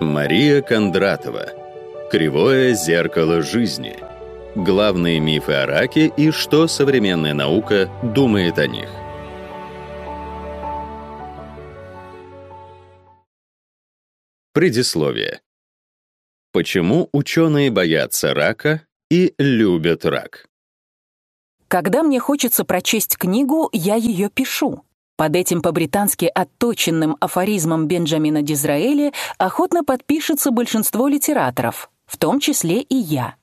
Мария Кондратова. Кривое зеркало жизни. Главные мифы о раке и что современная наука думает о них. Предисловие. Почему ученые боятся рака и любят рак? Когда мне хочется прочесть книгу, я ее пишу. Под этим по-британски отточенным афоризмом Бенджамина Дизраэли охотно подпишется большинство литераторов, в том числе и я.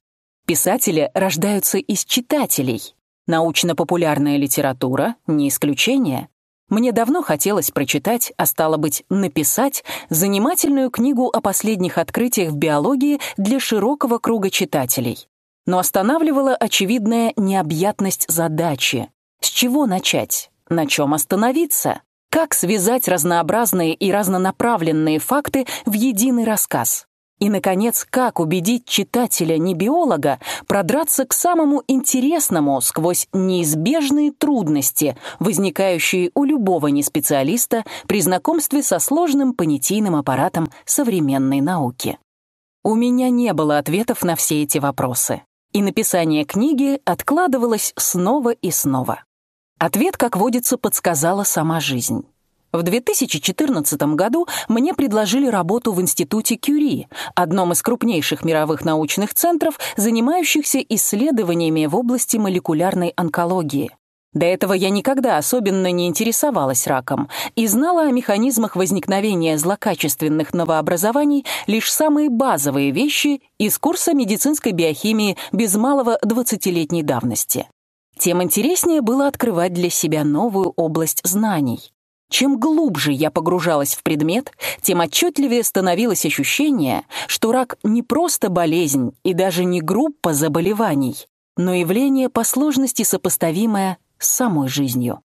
Писатели рождаются из читателей. Научно-популярная литература — не исключение. Мне давно хотелось прочитать, а стало быть, написать занимательную книгу о последних открытиях в биологии для широкого круга читателей. Но останавливала очевидная необъятность задачи. С чего начать? На чем остановиться? Как связать разнообразные и разнонаправленные факты в единый рассказ? И, наконец, как убедить читателя-не-биолога продраться к самому интересному сквозь неизбежные трудности, возникающие у любого неспециалиста при знакомстве со сложным понятийным аппаратом современной науки? У меня не было ответов на все эти вопросы, и написание книги откладывалось снова и снова. Ответ, как водится, подсказала сама жизнь. В 2014 году мне предложили работу в Институте Кюри, одном из крупнейших мировых научных центров, занимающихся исследованиями в области молекулярной онкологии. До этого я никогда особенно не интересовалась раком и знала о механизмах возникновения злокачественных новообразований лишь самые базовые вещи из курса медицинской биохимии без малого 20-летней давности тем интереснее было открывать для себя новую область знаний. Чем глубже я погружалась в предмет, тем отчетливее становилось ощущение, что рак не просто болезнь и даже не группа заболеваний, но явление по сложности сопоставимое с самой жизнью.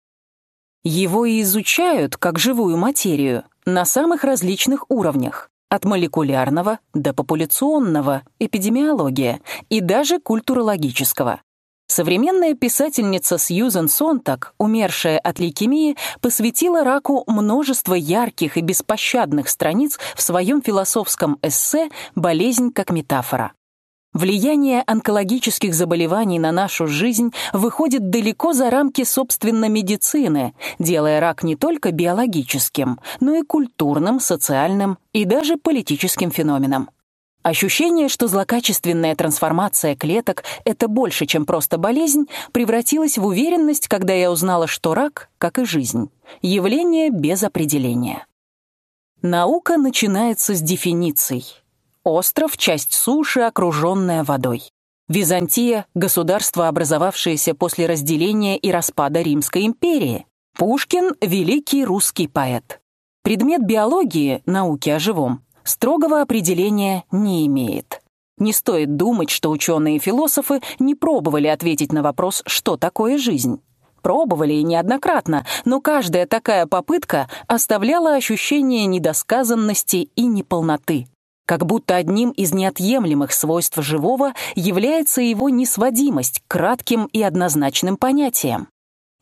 Его и изучают как живую материю на самых различных уровнях, от молекулярного до популяционного, эпидемиология и даже культурологического. Современная писательница Сьюзен Сонтак, умершая от лейкемии, посвятила раку множество ярких и беспощадных страниц в своем философском эссе «Болезнь как метафора». Влияние онкологических заболеваний на нашу жизнь выходит далеко за рамки собственно медицины, делая рак не только биологическим, но и культурным, социальным и даже политическим феноменом. Ощущение, что злокачественная трансформация клеток — это больше, чем просто болезнь, превратилось в уверенность, когда я узнала, что рак, как и жизнь, явление без определения. Наука начинается с дефиниций. Остров — часть суши, окруженная водой. Византия — государство, образовавшееся после разделения и распада Римской империи. Пушкин — великий русский поэт. Предмет биологии, науки о живом, строгого определения не имеет. Не стоит думать, что ученые и философы не пробовали ответить на вопрос, что такое жизнь. Пробовали и неоднократно, но каждая такая попытка оставляла ощущение недосказанности и неполноты. Как будто одним из неотъемлемых свойств живого является его несводимость к кратким и однозначным понятиям.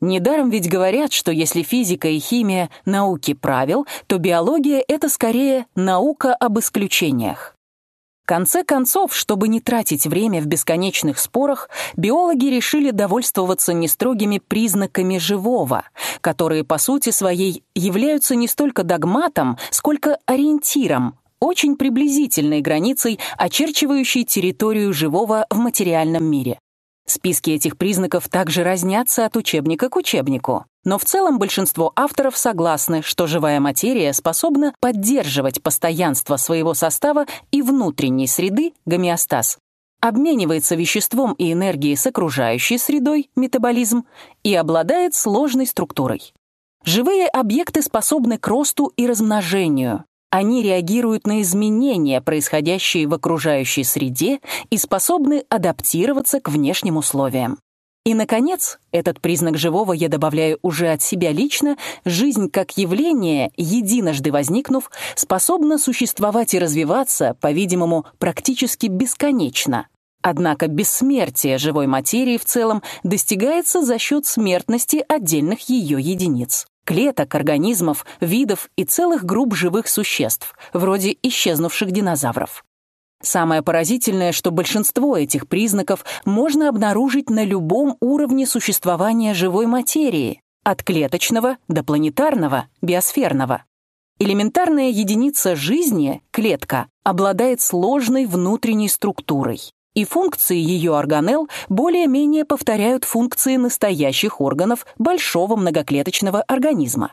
Недаром ведь говорят, что если физика и химия — науки правил, то биология — это скорее наука об исключениях. В конце концов, чтобы не тратить время в бесконечных спорах, биологи решили довольствоваться нестрогими признаками живого, которые по сути своей являются не столько догматом, сколько ориентиром, очень приблизительной границей, очерчивающей территорию живого в материальном мире. Списки этих признаков также разнятся от учебника к учебнику. Но в целом большинство авторов согласны, что живая материя способна поддерживать постоянство своего состава и внутренней среды гомеостаз, обменивается веществом и энергией с окружающей средой метаболизм и обладает сложной структурой. Живые объекты способны к росту и размножению, они реагируют на изменения, происходящие в окружающей среде, и способны адаптироваться к внешним условиям. И, наконец, этот признак живого я добавляю уже от себя лично, жизнь как явление, единожды возникнув, способна существовать и развиваться, по-видимому, практически бесконечно. Однако бессмертие живой материи в целом достигается за счет смертности отдельных ее единиц. Клеток, организмов, видов и целых групп живых существ, вроде исчезнувших динозавров. Самое поразительное, что большинство этих признаков можно обнаружить на любом уровне существования живой материи, от клеточного до планетарного, биосферного. Элементарная единица жизни, клетка, обладает сложной внутренней структурой, и функции ее органелл более-менее повторяют функции настоящих органов большого многоклеточного организма.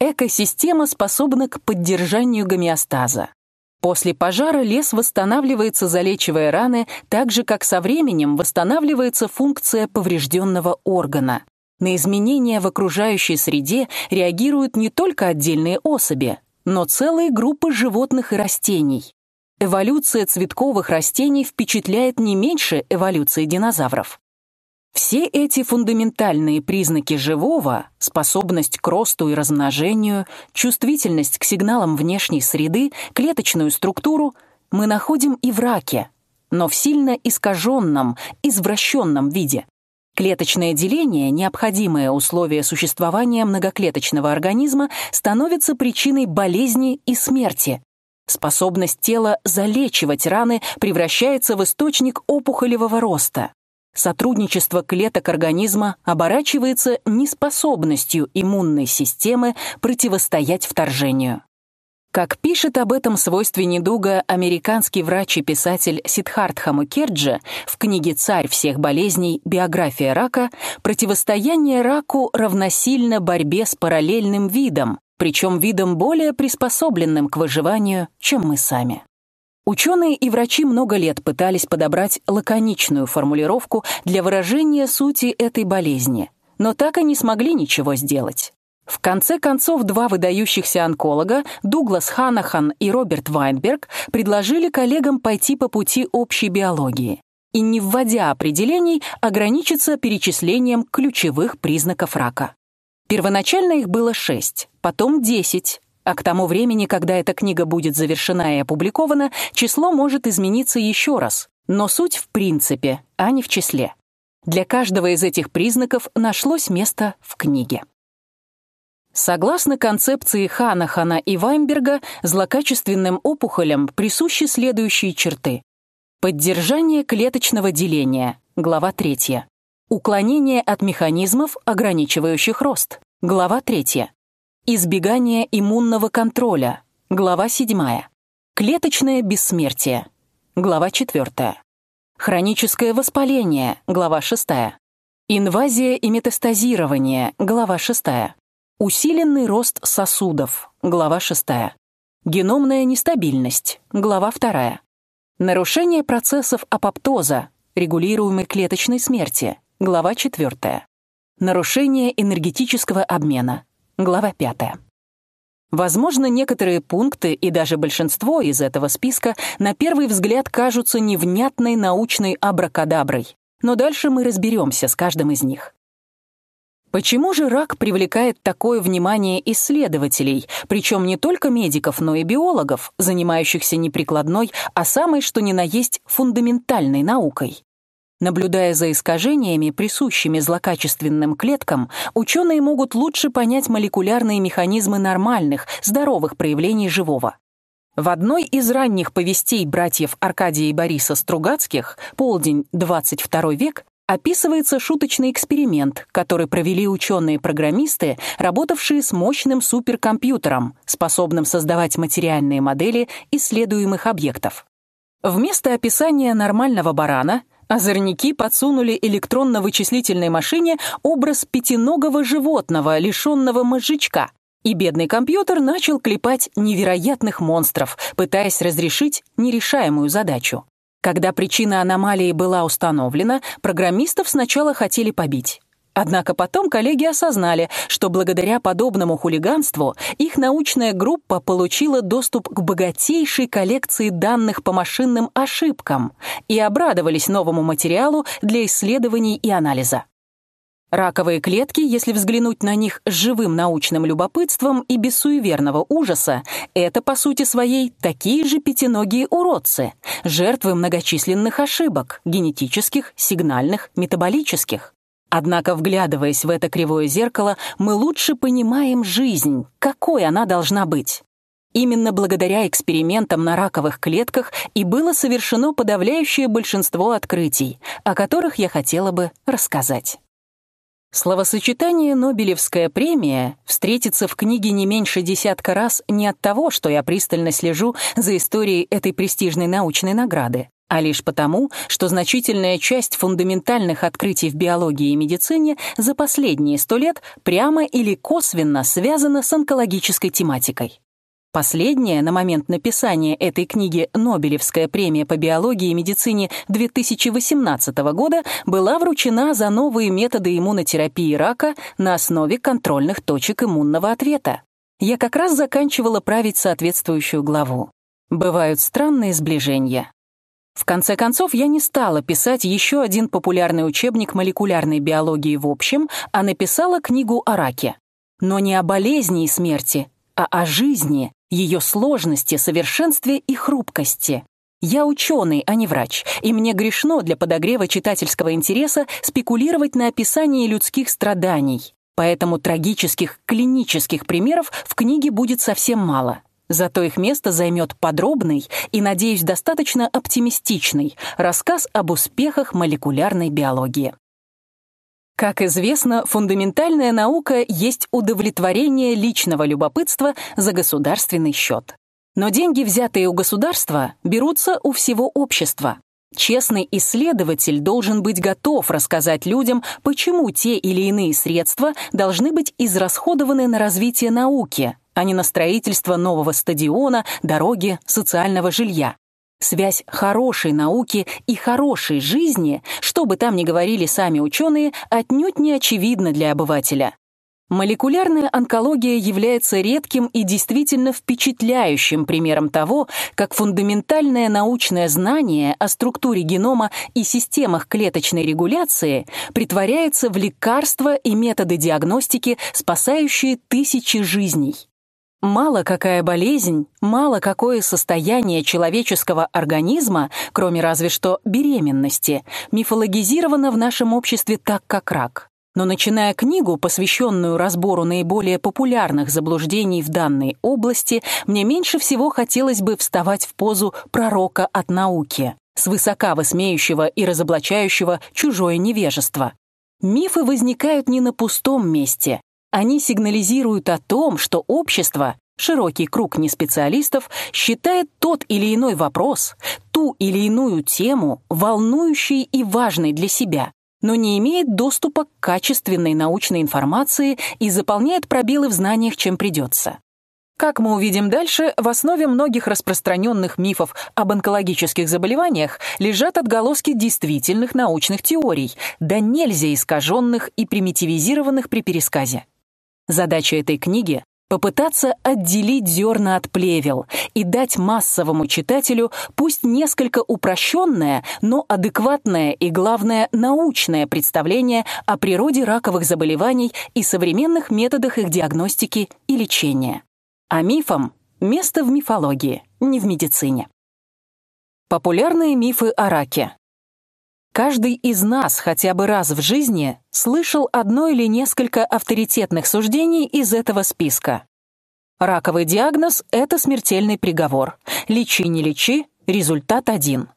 Экосистема способна к поддержанию гомеостаза. После пожара лес восстанавливается, залечивая раны, так же как со временем восстанавливается функция поврежденного органа. На изменения в окружающей среде реагируют не только отдельные особи, но целые группы животных и растений. Эволюция цветковых растений впечатляет не меньше эволюции динозавров. Все эти фундаментальные признаки живого — способность к росту и размножению, чувствительность к сигналам внешней среды, клеточную структуру — мы находим и в раке, но в сильно искаженном, извращенном виде. Клеточное деление, необходимое условие существования многоклеточного организма, становится причиной болезни и смерти. Способность тела залечивать раны превращается в источник опухолевого роста. Сотрудничество клеток организма оборачивается неспособностью иммунной системы противостоять вторжению. Как пишет об этом свойстве недуга американский врач и писатель Сиддхартха Мукерджи в книге «Царь всех болезней. Биография рака», противостояние раку равносильно борьбе с параллельным видом, причем видом более приспособленным к выживанию, чем мы сами. Ученые и врачи много лет пытались подобрать лаконичную формулировку для выражения сути этой болезни, но так и не смогли ничего сделать. В конце концов, два выдающихся онколога, Дуглас Ханахан и Роберт Вайнберг, предложили коллегам пойти по пути общей биологии и, не вводя определений, ограничиться перечислением ключевых признаков рака. Первоначально их было шесть, потом десять, а к тому времени, когда эта книга будет завершена и опубликована, число может измениться еще раз, но суть в принципе, а не в числе. Для каждого из этих признаков нашлось место в книге. Согласно концепции Ханахана и Вайнберга, злокачественным опухолям присущи следующие черты. Поддержание клеточного деления, глава 3. Уклонение от механизмов, ограничивающих рост, глава 3. Избегание иммунного контроля, глава 7. Клеточное бессмертие, глава 4. Хроническое воспаление, глава 6. Инвазия и метастазирование, глава 6. Усиленный рост сосудов. Глава 6. Геномная нестабильность. Глава 2. Нарушение процессов апоптоза, регулируемой клеточной смерти. Глава 4. Нарушение энергетического обмена. Глава 5. Возможно, некоторые пункты и даже большинство из этого списка на первый взгляд кажутся невнятной научной абракадаброй, но дальше мы разберемся с каждым из них. Почему же рак привлекает такое внимание исследователей, причем не только медиков, но и биологов, занимающихся не прикладной, а самой что ни на есть фундаментальной наукой? Наблюдая за искажениями, присущими злокачественным клеткам, ученые могут лучше понять молекулярные механизмы нормальных, здоровых проявлений живого. В одной из ранних повестей братьев Аркадия и Бориса Стругацких «Полдень, 22 век» описывается шуточный эксперимент, который провели ученые-программисты, работавшие с мощным суперкомпьютером, способным создавать материальные модели исследуемых объектов. Вместо описания нормального барана озорники подсунули электронно-вычислительной машине образ пятиногого животного, лишенного мозжечка, и бедный компьютер начал клепать невероятных монстров, пытаясь разрешить нерешаемую задачу. Когда причина аномалии была установлена, программистов сначала хотели побить. Однако потом коллеги осознали, что благодаря подобному хулиганству их научная группа получила доступ к богатейшей коллекции данных по машинным ошибкам и обрадовались новому материалу для исследований и анализа. Раковые клетки, если взглянуть на них с живым научным любопытством и без суеверного ужаса, это по сути своей такие же пятиногие уродцы, жертвы многочисленных ошибок, генетических, сигнальных, метаболических. Однако, вглядываясь в это кривое зеркало, мы лучше понимаем жизнь, какой она должна быть. Именно благодаря экспериментам на раковых клетках и было совершено подавляющее большинство открытий, о которых я хотела бы рассказать. Словосочетание «Нобелевская премия» встретится в книге не меньше десятка раз не от того, что я пристально слежу за историей этой престижной научной награды, а лишь потому, что значительная часть фундаментальных открытий в биологии и медицине за последние сто лет прямо или косвенно связана с онкологической тематикой. Последняя на момент написания этой книги Нобелевская премия по биологии и медицине 2018 года была вручена за новые методы иммунотерапии рака на основе контрольных точек иммунного ответа. Я как раз заканчивала править соответствующую главу. Бывают странные сближения. В конце концов, я не стала писать еще один популярный учебник молекулярной биологии в общем, а написала книгу о раке. Но не о болезни и смерти, а о жизни, ее сложности, совершенстве и хрупкости. Я ученый, а не врач, и мне грешно для подогрева читательского интереса спекулировать на описании людских страданий. Поэтому трагических клинических примеров в книге будет совсем мало. Зато их место займет подробный и, надеюсь, достаточно оптимистичный рассказ об успехах молекулярной биологии. Как известно, фундаментальная наука есть удовлетворение личного любопытства за государственный счет. Но деньги, взятые у государства, берутся у всего общества. Честный исследователь должен быть готов рассказать людям, почему те или иные средства должны быть израсходованы на развитие науки, а не на строительство нового стадиона, дороги, социального жилья. Связь хорошей науки и хорошей жизни, что бы там ни говорили сами ученые, отнюдь не очевидна для обывателя. Молекулярная онкология является редким и действительно впечатляющим примером того, как фундаментальное научное знание о структуре генома и системах клеточной регуляции притворяется в лекарства и методы диагностики, спасающие тысячи жизней. Мало какая болезнь, мало какое состояние человеческого организма, кроме разве что беременности, мифологизировано в нашем обществе так, как рак. Но начиная книгу, посвященную разбору наиболее популярных заблуждений в данной области, мне меньше всего хотелось бы вставать в позу пророка от науки, свысока высмеющего и разоблачающего чужое невежество. Мифы возникают не на пустом месте, они сигнализируют о том, что общество, широкий круг неспециалистов, считает тот или иной вопрос, ту или иную тему волнующей и важной для себя, но не имеет доступа к качественной научной информации и заполняет пробелы в знаниях, чем придется. Как мы увидим дальше, в основе многих распространенных мифов об онкологических заболеваниях лежат отголоски действительных научных теорий, да нельзя искаженных и примитивизированных при пересказе. Задача этой книги — попытаться отделить зерна от плевел и дать массовому читателю пусть несколько упрощенное, но адекватное и, главное, научное представление о природе раковых заболеваний и современных методах их диагностики и лечения. А мифам — место в мифологии, не в медицине. Популярные мифы о раке. Каждый из нас хотя бы раз в жизни слышал одно или несколько авторитетных суждений из этого списка. Раковый диагноз — это смертельный приговор. Лечи, не лечи, результат один.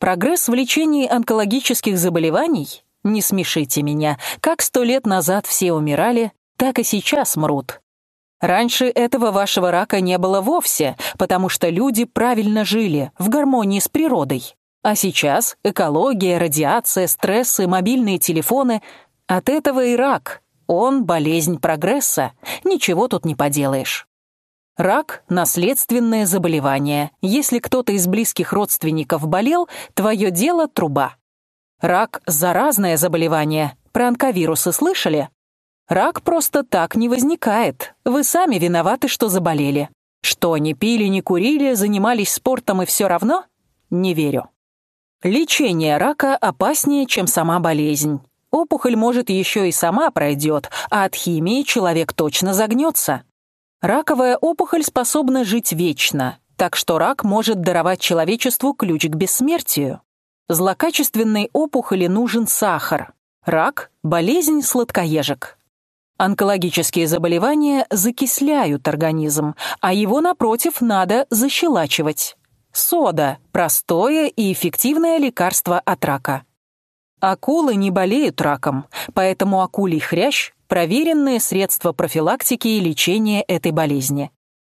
Прогресс в лечении онкологических заболеваний — не смешите меня, как сто лет назад все умирали, так и сейчас мрут. Раньше этого вашего рака не было вовсе, потому что люди правильно жили, в гармонии с природой. А сейчас экология, радиация, стрессы, мобильные телефоны. От этого и рак. Он болезнь прогресса. Ничего тут не поделаешь. Рак — наследственное заболевание. Если кто-то из близких родственников болел, твое дело — труба. Рак — заразное заболевание. Про онковирусы слышали? Рак просто так не возникает. Вы сами виноваты, что заболели. Что, не пили, не курили, занимались спортом и все равно? Не верю. Лечение рака опаснее, чем сама болезнь. Опухоль, может, еще и сама пройдет, а от химии человек точно загнется. Раковая опухоль способна жить вечно, так что рак может даровать человечеству ключ к бессмертию. Злокачественной опухоли нужен сахар. Рак – болезнь сладкоежек. Онкологические заболевания закисляют организм, а его, напротив, надо защелачивать. Сода – простое и эффективное лекарство от рака. Акулы не болеют раком, поэтому акулий хрящ – проверенное средство профилактики и лечения этой болезни.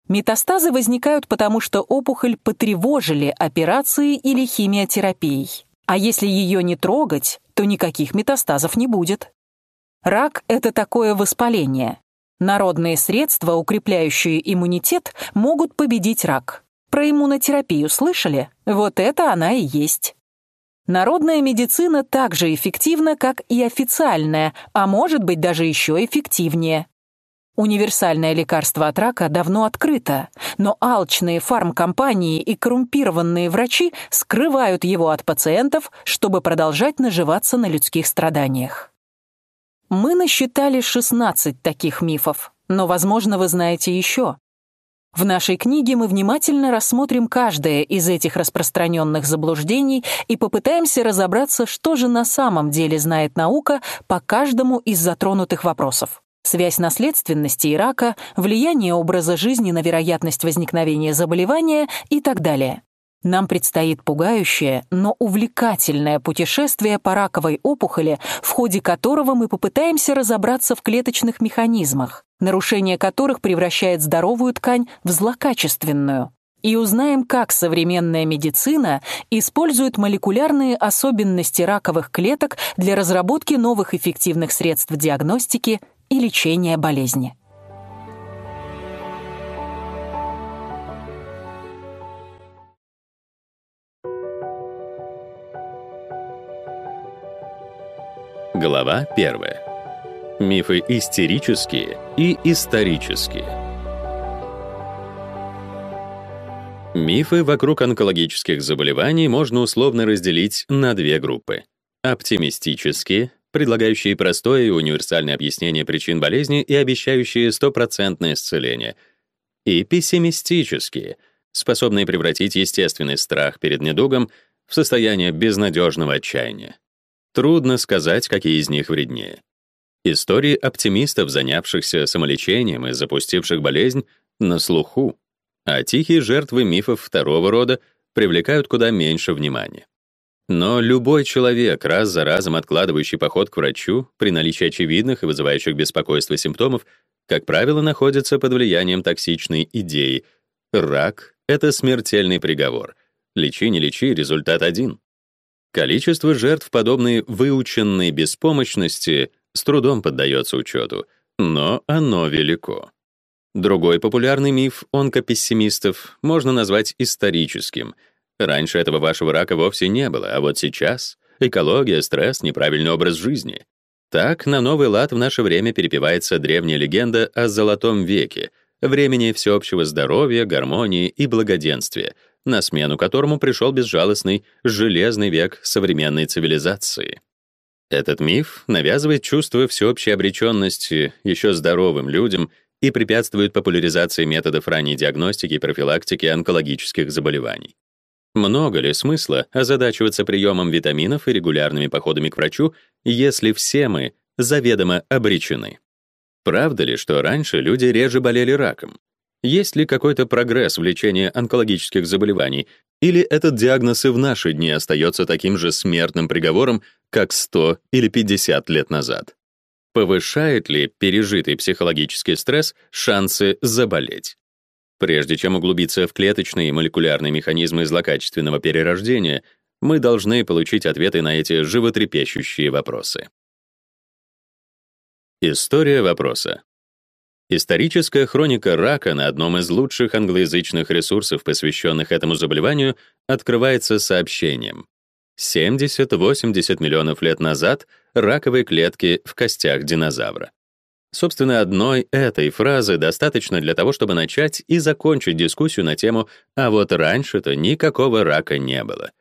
Метастазы возникают потому, что опухоль потревожили операцией или химиотерапией. А если ее не трогать, то никаких метастазов не будет. Рак — это такое воспаление. Народные средства, укрепляющие иммунитет, могут победить рак. Про иммунотерапию слышали? Вот это она и есть. Народная медицина так же эффективна, как и официальная, а может быть даже еще эффективнее. Универсальное лекарство от рака давно открыто, но алчные фармкомпании и коррумпированные врачи скрывают его от пациентов, чтобы продолжать наживаться на людских страданиях. Мы насчитали 16 таких мифов, но, возможно, вы знаете еще. В нашей книге мы внимательно рассмотрим каждое из этих распространенных заблуждений и попытаемся разобраться, что же на самом деле знает наука по каждому из затронутых вопросов связь наследственности и рака, влияние образа жизни на вероятность возникновения заболевания и так далее. Нам предстоит пугающее, но увлекательное путешествие по раковой опухоли, в ходе которого мы попытаемся разобраться в клеточных механизмах, нарушение которых превращает здоровую ткань в злокачественную, и узнаем, как современная медицина использует молекулярные особенности раковых клеток для разработки новых эффективных средств диагностики и лечения болезни. Глава 1. Мифы истерические и исторические. Мифы вокруг онкологических заболеваний можно условно разделить на две группы: оптимистические предлагающие простое и универсальное объяснение причин болезни и обещающие стопроцентное исцеление, и пессимистические, способные превратить естественный страх перед недугом в состояние безнадежного отчаяния. Трудно сказать, какие из них вреднее. Истории оптимистов, занявшихся самолечением и запустивших болезнь, на слуху, а тихие жертвы мифов второго рода привлекают куда меньше внимания. Но любой человек, раз за разом откладывающий поход к врачу при наличии очевидных и вызывающих беспокойство симптомов, как правило, находится под влиянием токсичной идеи. Рак — это смертельный приговор. Лечи, не лечи, результат один. Количество жертв подобной выученной беспомощности с трудом поддается учету, но оно велико. Другой популярный миф онкопессимистов можно назвать историческим — Раньше этого вашего рака вовсе не было, а вот сейчас экология, стресс, неправильный образ жизни. Так на новый лад в наше время перепевается древняя легенда о золотом веке, времени всеобщего здоровья, гармонии и благоденствия, на смену которому пришел безжалостный железный век современной цивилизации. Этот миф навязывает чувство всеобщей обреченности еще здоровым людям и препятствует популяризации методов ранней диагностики и профилактики онкологических заболеваний. Много ли смысла озадачиваться приемом витаминов и регулярными походами к врачу, если все мы заведомо обречены? Правда ли, что раньше люди реже болели раком? Есть ли какой-то прогресс в лечении онкологических заболеваний, или этот диагноз и в наши дни остается таким же смертным приговором, как 100 или 50 лет назад? Повышает ли пережитый психологический стресс шансы заболеть? Прежде чем углубиться в клеточные и молекулярные механизмы злокачественного перерождения, мы должны получить ответы на эти животрепещущие вопросы. История вопроса. Историческая хроника рака на одном из лучших англоязычных ресурсов, посвященных этому заболеванию, открывается сообщением. 70-80 миллионов лет назад раковые клетки в костях динозавра. Собственно, одной этой фразы достаточно для того, чтобы начать и закончить дискуссию на тему «а вот раньше-то никакого рака не было».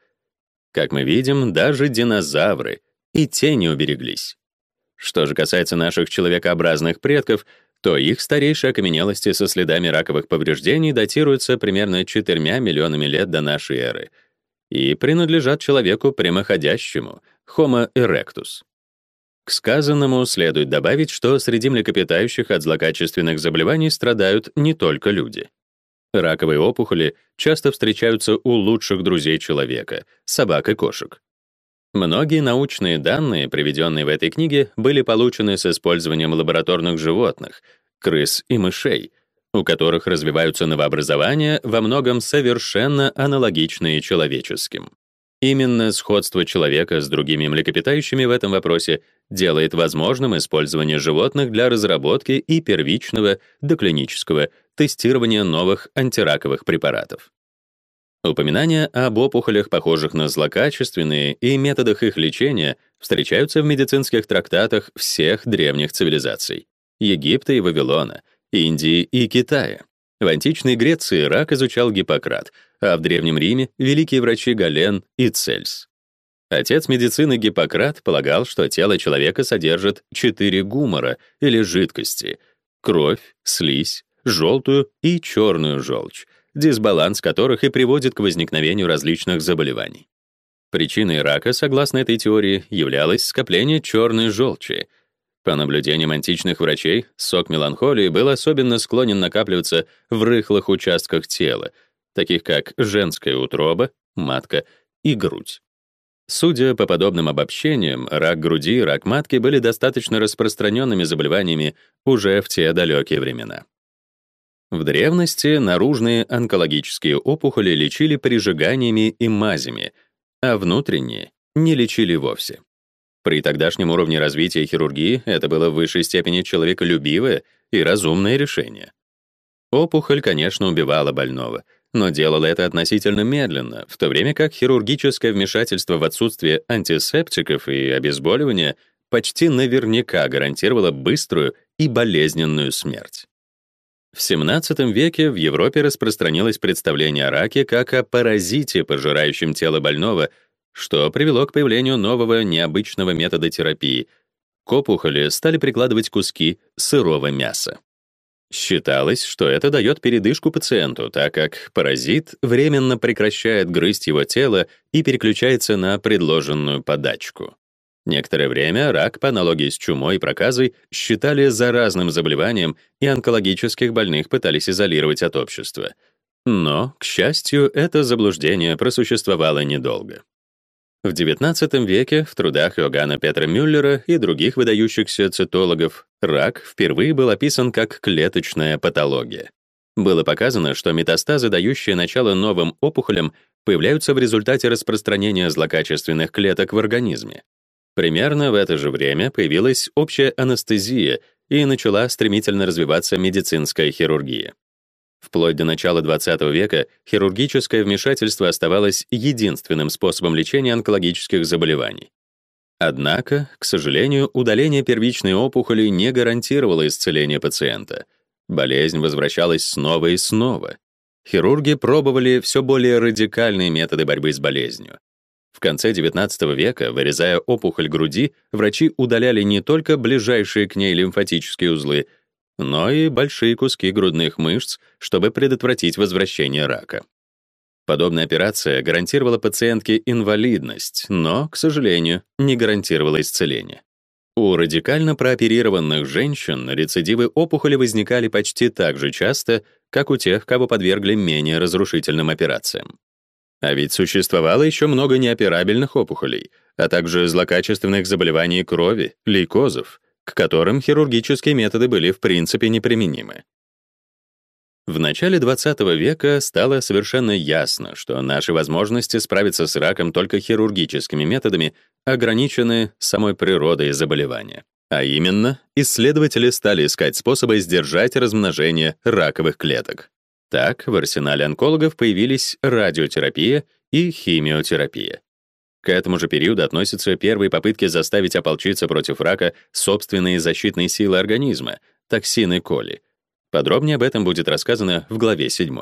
Как мы видим, даже динозавры и те не убереглись. Что же касается наших человекообразных предков, то их старейшие окаменелости со следами раковых повреждений датируются примерно 4 миллионами лет до нашей эры и принадлежат человеку прямоходящему, Homo erectus. К сказанному следует добавить, что среди млекопитающих от злокачественных заболеваний страдают не только люди. Раковые опухоли часто встречаются у лучших друзей человека — собак и кошек. Многие научные данные, приведенные в этой книге, были получены с использованием лабораторных животных, крыс и мышей, у которых развиваются новообразования, во многом совершенно аналогичные человеческим. Именно сходство человека с другими млекопитающими в этом вопросе делает возможным использование животных для разработки и первичного доклинического тестирования новых антираковых препаратов. Упоминания об опухолях, похожих на злокачественные, и методах их лечения встречаются в медицинских трактатах всех древних цивилизаций — Египта и Вавилона, Индии и Китая. В античной Греции рак изучал Гиппократ, а в Древнем Риме — великие врачи Гален и Цельс. Отец медицины Гиппократ полагал, что тело человека содержит четыре гумора или жидкости — кровь, слизь, желтую и черную желчь, дисбаланс которых и приводит к возникновению различных заболеваний. Причиной рака, согласно этой теории, являлось скопление черной желчи. По наблюдениям античных врачей, сок меланхолии был особенно склонен накапливаться в рыхлых участках тела, таких как женская утроба, матка и грудь. Судя по подобным обобщениям, рак груди и рак матки были достаточно распространенными заболеваниями уже в те далекие времена. В древности наружные онкологические опухоли лечили прижиганиями и мазями, а внутренние не лечили вовсе. При тогдашнем уровне развития хирургии это было в высшей степени человеколюбивое и разумное решение. Опухоль, конечно, убивала больного, но делала это относительно медленно, в то время как хирургическое вмешательство в отсутствие антисептиков и обезболивания почти наверняка гарантировало быструю и болезненную смерть. В XVII веке в Европе распространилось представление о раке как о паразите, пожирающем тело больного, что привело к появлению нового необычного метода терапии. К опухоли стали прикладывать куски сырого мяса. Считалось, что это дает передышку пациенту, так как паразит временно прекращает грызть его тело и переключается на предложенную подачку. Некоторое время рак, по аналогии с чумой и проказой, считали заразным заболеванием, и онкологических больных пытались изолировать от общества. Но, к счастью, это заблуждение просуществовало недолго. В XIX веке в трудах Иоганна Петра Мюллера и других выдающихся цитологов рак впервые был описан как клеточная патология. Было показано, что метастазы, дающие начало новым опухолям, появляются в результате распространения злокачественных клеток в организме. Примерно в это же время появилась общая анестезия и начала стремительно развиваться медицинская хирургия. Вплоть до начала XX века хирургическое вмешательство оставалось единственным способом лечения онкологических заболеваний. Однако, к сожалению, удаление первичной опухоли не гарантировало исцеление пациента. Болезнь возвращалась снова и снова. Хирурги пробовали все более радикальные методы борьбы с болезнью. В конце XIX века, вырезая опухоль груди, врачи удаляли не только ближайшие к ней лимфатические узлы, но и большие куски грудных мышц, чтобы предотвратить возвращение рака. Подобная операция гарантировала пациентке инвалидность, но, к сожалению, не гарантировала исцеление. У радикально прооперированных женщин рецидивы опухоли возникали почти так же часто, как у тех, кого подвергли менее разрушительным операциям. А ведь существовало еще много неоперабельных опухолей, а также злокачественных заболеваний крови, лейкозов, к которым хирургические методы были в принципе неприменимы. В начале 20 века стало совершенно ясно, что наши возможности справиться с раком только хирургическими методами ограничены самой природой заболевания. А именно, исследователи стали искать способы сдержать размножение раковых клеток. Так, в арсенале онкологов появились радиотерапия и химиотерапия. К этому же периоду относятся первые попытки заставить ополчиться против рака собственные защитные силы организма, токсины коли. Подробнее об этом будет рассказано в главе 7.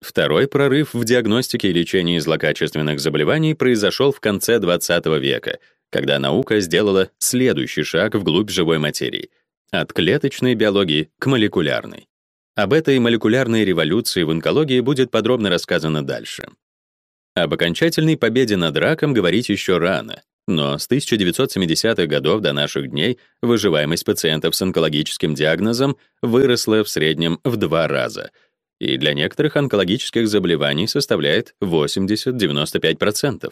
Второй прорыв в диагностике и лечении злокачественных заболеваний произошел в конце 20 века, когда наука сделала следующий шаг вглубь живой материи — от клеточной биологии к молекулярной. Об этой молекулярной революции в онкологии будет подробно рассказано дальше. Об окончательной победе над раком говорить еще рано, Но с 1970-х годов до наших дней выживаемость пациентов с онкологическим диагнозом выросла в среднем в два раза, и для некоторых онкологических заболеваний составляет 80-95%.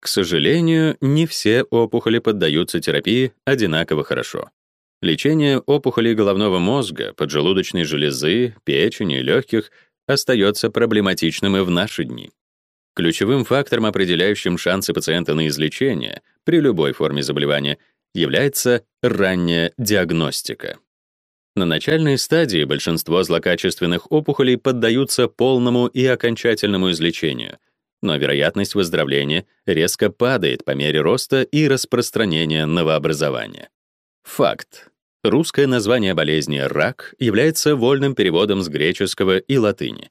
К сожалению, не все опухоли поддаются терапии одинаково хорошо. Лечение опухолей головного мозга, поджелудочной железы, печени легких остается проблематичным и в наши дни. Ключевым фактором, определяющим шансы пациента на излечение при любой форме заболевания, является ранняя диагностика. На начальной стадии большинство злокачественных опухолей поддаются полному и окончательному излечению, но вероятность выздоровления резко падает по мере роста и распространения новообразования. Факт. Русское название болезни рак является вольным переводом с греческого и латыни.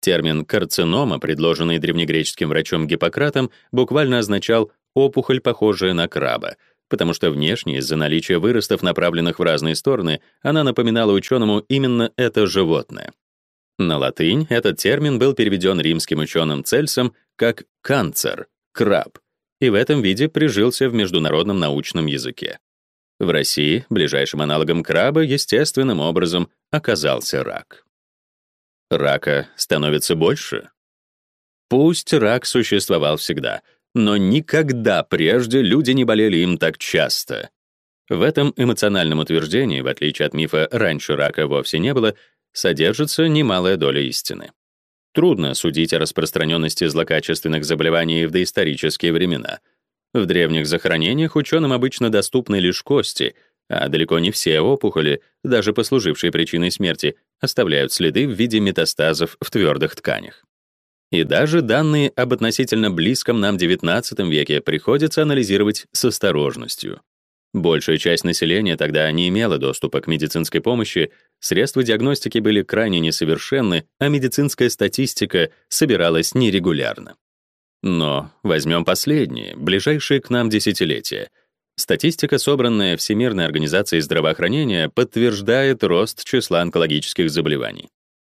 Термин карцинома, предложенный древнегреческим врачом Гиппократом, буквально означал опухоль, похожая на краба, потому что внешне из-за наличия выростов, направленных в разные стороны, она напоминала ученому именно это животное. На латынь этот термин был переведен римским ученым Цельсом как канцер, краб, и в этом виде прижился в международном научном языке. В России ближайшим аналогом краба естественным образом оказался рак. Рака становится больше? Пусть рак существовал всегда, но никогда прежде люди не болели им так часто. В этом эмоциональном утверждении, в отличие от мифа «раньше рака вовсе не было», содержится немалая доля истины. Трудно судить о распространенности злокачественных заболеваний в доисторические времена. В древних захоронениях ученым обычно доступны лишь кости — а далеко не все опухоли, даже послужившие причиной смерти, оставляют следы в виде метастазов в твердых тканях. И даже данные об относительно близком нам XIX веке приходится анализировать с осторожностью. Большая часть населения тогда не имела доступа к медицинской помощи, средства диагностики были крайне несовершенны, а медицинская статистика собиралась нерегулярно. Но возьмем последние, ближайшие к нам десятилетия — Статистика, собранная Всемирной организацией здравоохранения, подтверждает рост числа онкологических заболеваний.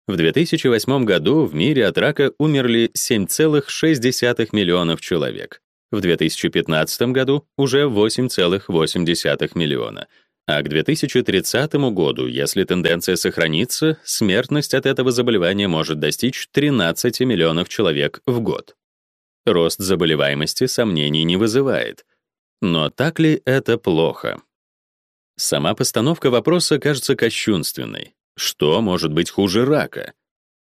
В 2008 году в мире от рака умерли 7,6 миллионов человек. В 2015 году уже 8,8 миллиона. А к 2030 году, если тенденция сохранится, смертность от этого заболевания может достичь 13 миллионов человек в год. Рост заболеваемости сомнений не вызывает — но так ли это плохо? Сама постановка вопроса кажется кощунственной. Что может быть хуже рака?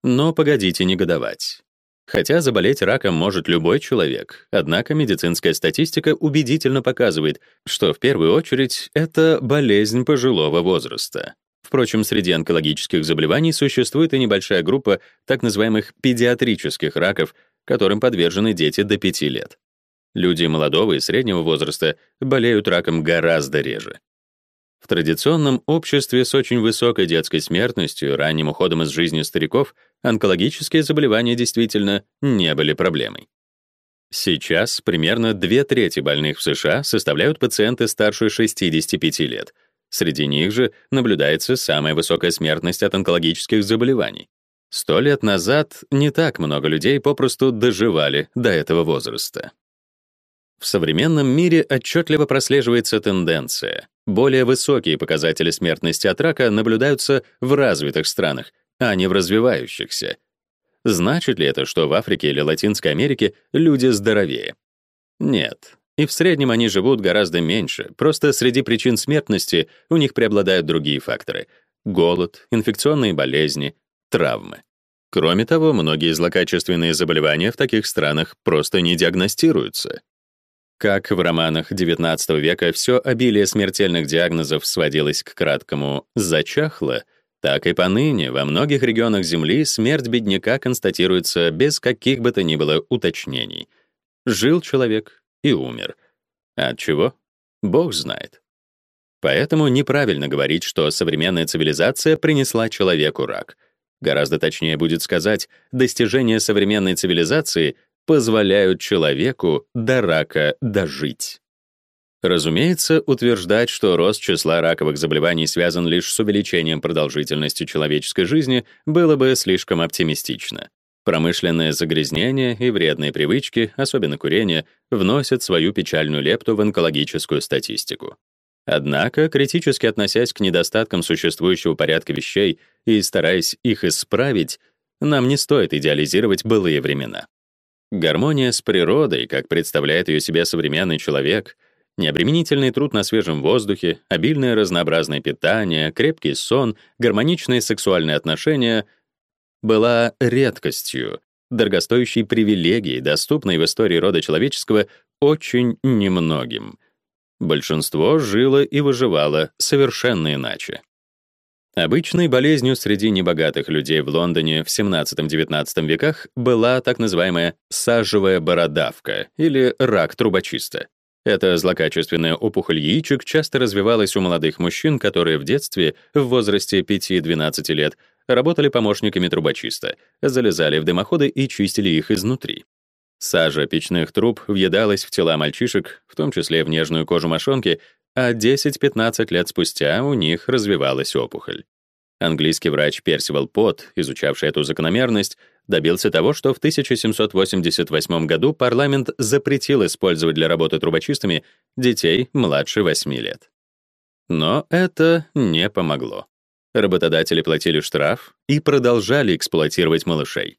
Но погодите негодовать. Хотя заболеть раком может любой человек, однако медицинская статистика убедительно показывает, что в первую очередь это болезнь пожилого возраста. Впрочем, среди онкологических заболеваний существует и небольшая группа так называемых педиатрических раков, которым подвержены дети до 5 лет. Люди молодого и среднего возраста болеют раком гораздо реже. В традиционном обществе с очень высокой детской смертностью ранним уходом из жизни стариков онкологические заболевания действительно не были проблемой. Сейчас примерно две трети больных в США составляют пациенты старше 65 лет. Среди них же наблюдается самая высокая смертность от онкологических заболеваний. Сто лет назад не так много людей попросту доживали до этого возраста. В современном мире отчетливо прослеживается тенденция. Более высокие показатели смертности от рака наблюдаются в развитых странах, а не в развивающихся. Значит ли это, что в Африке или Латинской Америке люди здоровее? Нет. И в среднем они живут гораздо меньше, просто среди причин смертности у них преобладают другие факторы — голод, инфекционные болезни, травмы. Кроме того, многие злокачественные заболевания в таких странах просто не диагностируются. Как в романах XIX века все обилие смертельных диагнозов сводилось к краткому «зачахло», так и поныне во многих регионах Земли смерть бедняка констатируется без каких бы то ни было уточнений. Жил человек и умер. От чего? Бог знает. Поэтому неправильно говорить, что современная цивилизация принесла человеку рак. Гораздо точнее будет сказать, достижения современной цивилизации позволяют человеку до рака дожить. Разумеется, утверждать, что рост числа раковых заболеваний связан лишь с увеличением продолжительности человеческой жизни, было бы слишком оптимистично. Промышленное загрязнение и вредные привычки, особенно курение, вносят свою печальную лепту в онкологическую статистику. Однако, критически относясь к недостаткам существующего порядка вещей и стараясь их исправить, нам не стоит идеализировать былые времена. Гармония с природой, как представляет ее себе современный человек, необременительный труд на свежем воздухе, обильное разнообразное питание, крепкий сон, гармоничные сексуальные отношения была редкостью, дорогостоящей привилегией, доступной в истории рода человеческого очень немногим. Большинство жило и выживало совершенно иначе. Обычной болезнью среди небогатых людей в Лондоне в 17-19 веках была так называемая сажевая бородавка или рак трубочиста. Эта злокачественная опухоль яичек часто развивалась у молодых мужчин, которые в детстве, в возрасте 5-12 лет, работали помощниками трубочиста, залезали в дымоходы и чистили их изнутри. Сажа печных труб въедалась в тела мальчишек, в том числе в нежную кожу мошонки, а 10-15 лет спустя у них развивалась опухоль. Английский врач Персивал Пот, изучавший эту закономерность, добился того, что в 1788 году парламент запретил использовать для работы трубочистами детей младше 8 лет. Но это не помогло. Работодатели платили штраф и продолжали эксплуатировать малышей.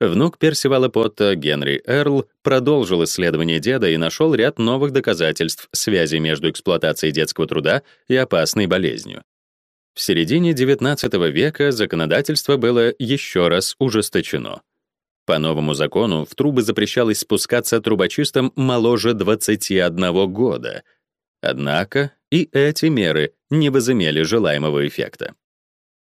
Внук Персивала Потта, Генри Эрл, продолжил исследование деда и нашел ряд новых доказательств связи между эксплуатацией детского труда и опасной болезнью. В середине XIX века законодательство было еще раз ужесточено. По новому закону в трубы запрещалось спускаться трубочистам моложе 21 года. Однако и эти меры не возымели желаемого эффекта.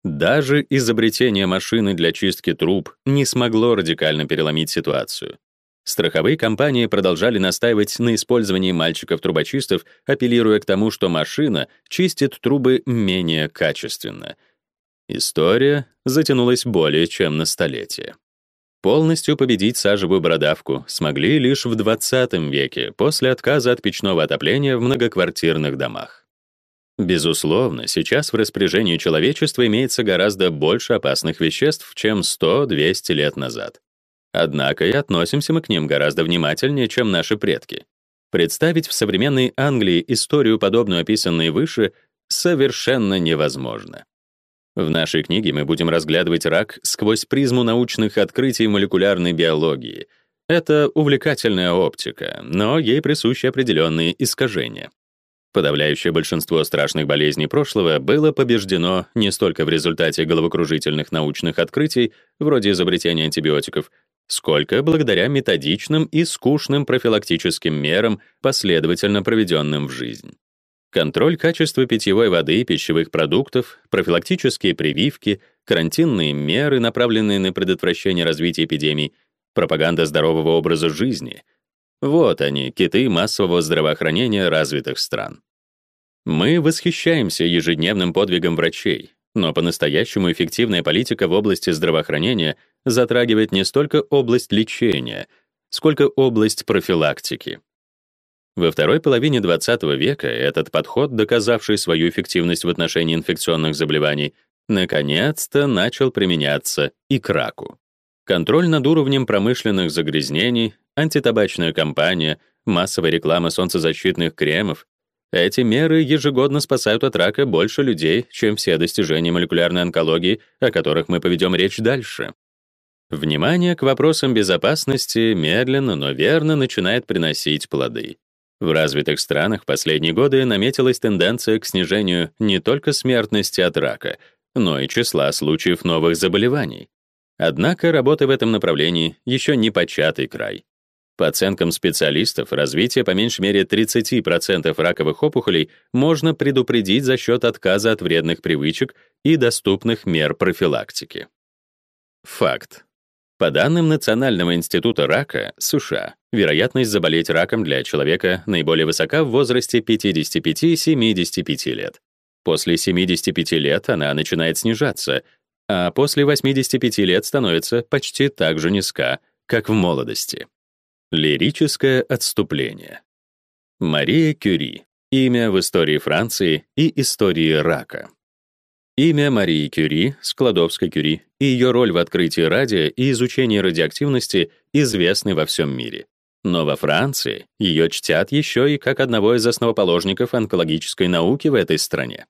Даже изобретение машины для чистки труб не смогло радикально переломить ситуацию. Страховые компании продолжали настаивать на использовании мальчиков-трубочистов, апеллируя к тому, что машина чистит трубы менее качественно. История затянулась более чем на столетие. Полностью победить сажевую бородавку смогли лишь в 20 веке после отказа от печного отопления в многоквартирных домах. Безусловно, сейчас в распоряжении человечества имеется гораздо больше опасных веществ, чем 100-200 лет назад. Однако и относимся мы к ним гораздо внимательнее, чем наши предки. Представить в современной Англии историю, подобную описанной выше, совершенно невозможно. В нашей книге мы будем разглядывать рак сквозь призму научных открытий молекулярной биологии. Это увлекательная оптика, но ей присущи определенные искажения. Подавляющее большинство страшных болезней прошлого было побеждено не столько в результате головокружительных научных открытий, вроде изобретения антибиотиков, сколько благодаря методичным и скучным профилактическим мерам, последовательно проведенным в жизнь. Контроль качества питьевой воды и пищевых продуктов, профилактические прививки, карантинные меры, направленные на предотвращение развития эпидемий, пропаганда здорового образа жизни — вот они, киты массового здравоохранения развитых стран. Мы восхищаемся ежедневным подвигом врачей, но по-настоящему эффективная политика в области здравоохранения затрагивает не столько область лечения, сколько область профилактики. Во второй половине XX века этот подход, доказавший свою эффективность в отношении инфекционных заболеваний, наконец-то начал применяться и к раку. Контроль над уровнем промышленных загрязнений, антитабачная кампания, массовая реклама солнцезащитных кремов — эти меры ежегодно спасают от рака больше людей, чем все достижения молекулярной онкологии, о которых мы поведем речь дальше. Внимание к вопросам безопасности медленно, но верно начинает приносить плоды. В развитых странах последние годы наметилась тенденция к снижению не только смертности от рака, но и числа случаев новых заболеваний. Однако работа в этом направлении еще не початый край. По оценкам специалистов, развитие по меньшей мере 30% раковых опухолей можно предупредить за счет отказа от вредных привычек и доступных мер профилактики. Факт. По данным Национального института рака США, вероятность заболеть раком для человека наиболее высока в возрасте 55-75 лет. После 75 лет она начинает снижаться, а после 85 лет становится почти так же низка, как в молодости. Лирическое отступление. Мария Кюри. Имя в истории Франции и истории рака. Имя Марии Кюри, Складовской-Кюри, и ее роль в открытии радия и изучении радиоактивности известны во всем мире. Но во Франции ее чтят еще и как одного из основоположников онкологической науки в этой стране.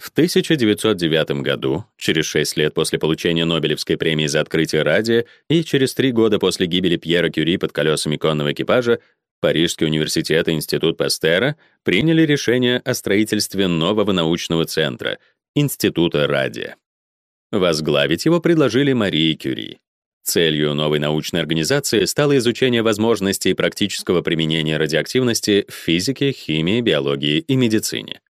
В 1909 году, через 6 лет после получения Нобелевской премии за открытие радия и через 3 года после гибели Пьера Кюри под колесами конного экипажа, Парижский университет и Институт Пастера приняли решение о строительстве нового научного центра Института радия. Возглавить его предложили Марии Кюри. Целью новой научной организации стало изучение возможностей практического применения радиоактивности в физике, химии, биологии и медицине.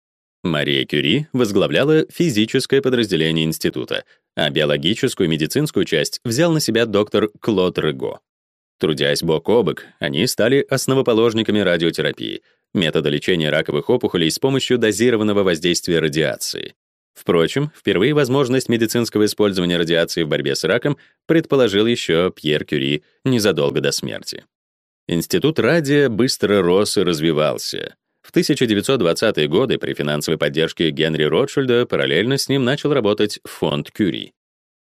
Мария Кюри возглавляла физическое подразделение института, а биологическую и медицинскую часть взял на себя доктор Клод Рего. Трудясь бок о бок, они стали основоположниками радиотерапии, метода лечения раковых опухолей с помощью дозированного воздействия радиации. Впрочем, впервые возможность медицинского использования радиации в борьбе с раком предположил еще Пьер Кюри незадолго до смерти. Институт радия быстро рос и развивался. В 1920-е годы при финансовой поддержке Генри Ротшильда параллельно с ним начал работать фонд Кюри.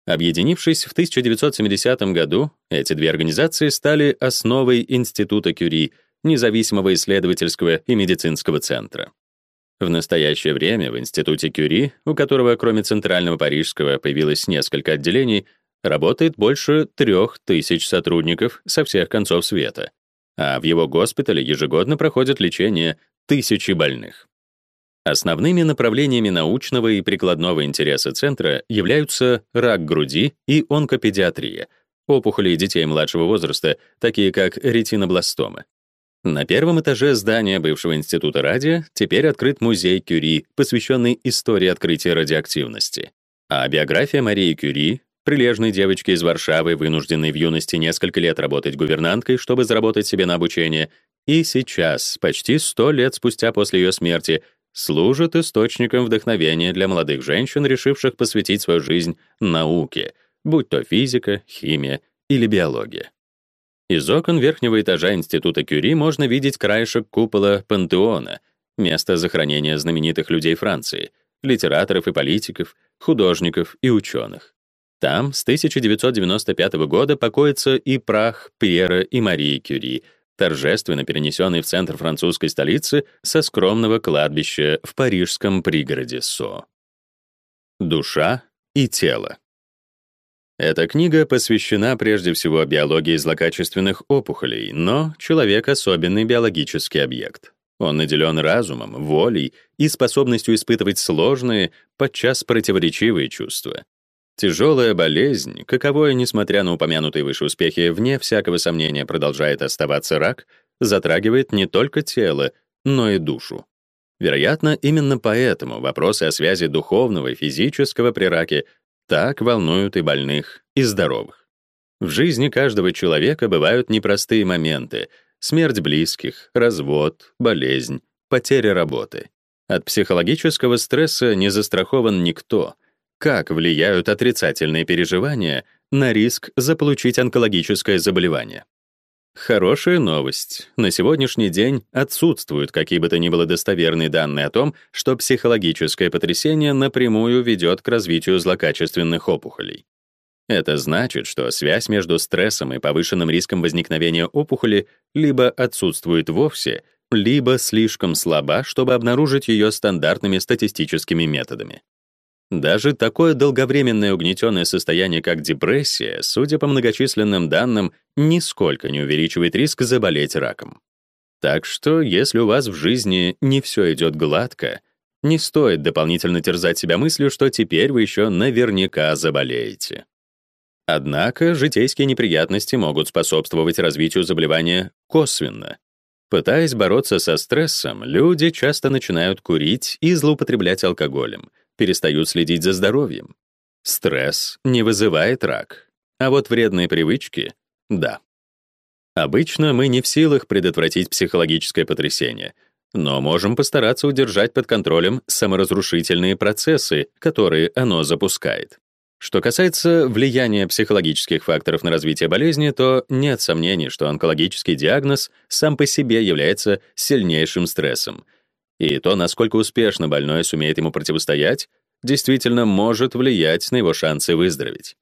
Объединившись в 1970 году, эти две организации стали основой Института Кюри, независимого исследовательского и медицинского центра. В настоящее время в Институте Кюри, у которого кроме Центрального Парижского появилось несколько отделений, работает больше трех тысяч сотрудников со всех концов света, а в его госпитале ежегодно проходят лечение тысячи больных. Основными направлениями научного и прикладного интереса центра являются рак груди и онкопедиатрия, опухоли детей младшего возраста, такие как ретинобластома. На первом этаже здания бывшего института радио теперь открыт музей Кюри, посвященный истории открытия радиоактивности. А биография Марии Кюри, прилежной девочки из Варшавы, вынужденной в юности несколько лет работать гувернанткой, чтобы заработать себе на обучение, и сейчас, почти 100 лет спустя после ее смерти, служит источником вдохновения для молодых женщин, решивших посвятить свою жизнь науке, будь то физика, химия или биология. Из окон верхнего этажа Института Кюри можно видеть краешек купола Пантеона, место захоронения знаменитых людей Франции, литераторов и политиков, художников и ученых. Там с 1995 года покоится и прах Пьера и Марии Кюри, торжественно перенесенный в центр французской столицы со скромного кладбища в парижском пригороде Со. Душа и тело. Эта книга посвящена прежде всего биологии злокачественных опухолей, но человек — особенный биологический объект. Он наделен разумом, волей и способностью испытывать сложные, подчас противоречивые чувства. Тяжелая болезнь, каковое, несмотря на упомянутые выше успехи, вне всякого сомнения продолжает оставаться рак, затрагивает не только тело, но и душу. Вероятно, именно поэтому вопросы о связи духовного и физического при раке так волнуют и больных, и здоровых. В жизни каждого человека бывают непростые моменты: смерть близких, развод, болезнь, потеря работы. От психологического стресса не застрахован никто. Как влияют отрицательные переживания на риск заполучить онкологическое заболевание? Хорошая новость. На сегодняшний день отсутствуют какие бы то ни было достоверные данные о том, что психологическое потрясение напрямую ведет к развитию злокачественных опухолей. Это значит, что связь между стрессом и повышенным риском возникновения опухоли либо отсутствует вовсе, либо слишком слаба, чтобы обнаружить ее стандартными статистическими методами. Даже такое долговременное угнетенное состояние, как депрессия, судя по многочисленным данным, нисколько не увеличивает риск заболеть раком. Так что, если у вас в жизни не все идет гладко, не стоит дополнительно терзать себя мыслью, что теперь вы еще наверняка заболеете. Однако житейские неприятности могут способствовать развитию заболевания косвенно. Пытаясь бороться со стрессом, люди часто начинают курить и злоупотреблять алкоголем, перестают следить за здоровьем. Стресс не вызывает рак, а вот вредные привычки — да. Обычно мы не в силах предотвратить психологическое потрясение, но можем постараться удержать под контролем саморазрушительные процессы, которые оно запускает. Что касается влияния психологических факторов на развитие болезни, то нет сомнений, что онкологический диагноз сам по себе является сильнейшим стрессом — и то, насколько успешно больной сумеет ему противостоять, действительно может влиять на его шансы выздороветь.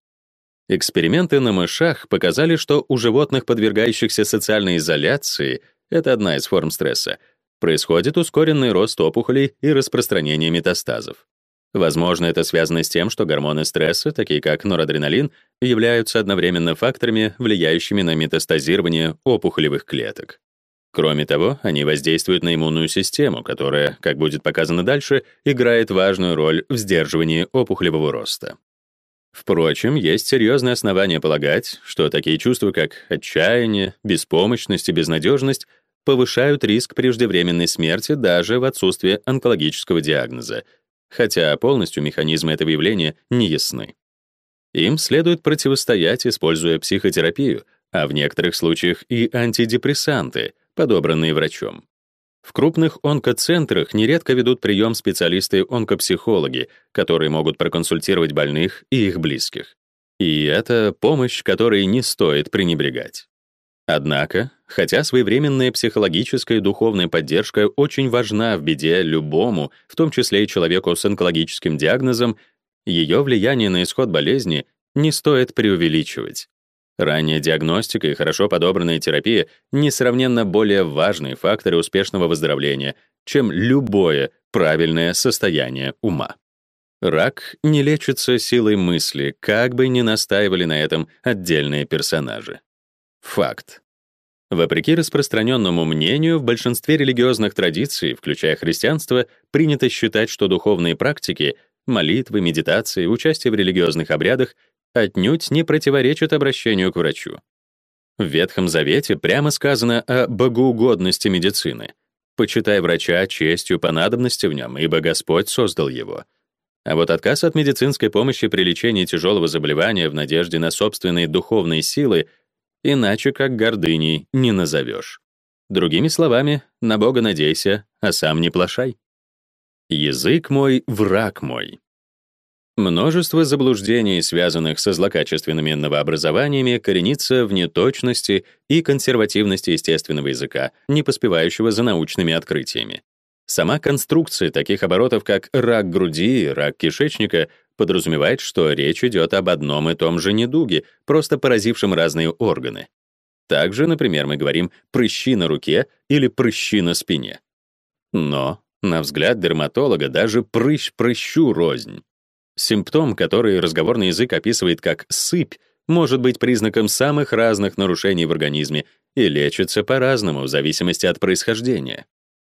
Эксперименты на мышах показали, что у животных, подвергающихся социальной изоляции, это одна из форм стресса, происходит ускоренный рост опухолей и распространение метастазов. Возможно, это связано с тем, что гормоны стресса, такие как норадреналин, являются одновременно факторами, влияющими на метастазирование опухолевых клеток. Кроме того, они воздействуют на иммунную систему, которая, как будет показано дальше, играет важную роль в сдерживании опухолевого роста. Впрочем, есть серьезные основания полагать, что такие чувства, как отчаяние, беспомощность и безнадежность, повышают риск преждевременной смерти даже в отсутствие онкологического диагноза, хотя полностью механизмы этого явления не ясны. Им следует противостоять, используя психотерапию, а в некоторых случаях и антидепрессанты, подобранные врачом. В крупных онкоцентрах нередко ведут прием специалисты-онкопсихологи, которые могут проконсультировать больных и их близких. И это помощь, которой не стоит пренебрегать. Однако, хотя своевременная психологическая и духовная поддержка очень важна в беде любому, в том числе и человеку с онкологическим диагнозом, ее влияние на исход болезни не стоит преувеличивать. Ранняя диагностика и хорошо подобранная терапия несравненно более важные факторы успешного выздоровления, чем любое правильное состояние ума. Рак не лечится силой мысли, как бы ни настаивали на этом отдельные персонажи. Факт. Вопреки распространенному мнению, в большинстве религиозных традиций, включая христианство, принято считать, что духовные практики — молитвы, медитации, участие в религиозных обрядах отнюдь не противоречит обращению к врачу. В Ветхом Завете прямо сказано о богоугодности медицины. «Почитай врача честью по надобности в нем, ибо Господь создал его». А вот отказ от медицинской помощи при лечении тяжелого заболевания в надежде на собственные духовные силы иначе как гордыней не назовешь. Другими словами, на Бога надейся, а сам не плашай. Язык мой — враг мой. Множество заблуждений, связанных со злокачественными новообразованиями, коренится в неточности и консервативности естественного языка, не поспевающего за научными открытиями. Сама конструкция таких оборотов, как рак груди рак кишечника, подразумевает, что речь идет об одном и том же недуге, просто поразившем разные органы. Также, например, мы говорим «прыщи на руке» или «прыщи на спине». Но, на взгляд дерматолога, даже прыщ прыщу рознь. Симптом, который разговорный язык описывает как сыпь, может быть признаком самых разных нарушений в организме и лечится по-разному в зависимости от происхождения.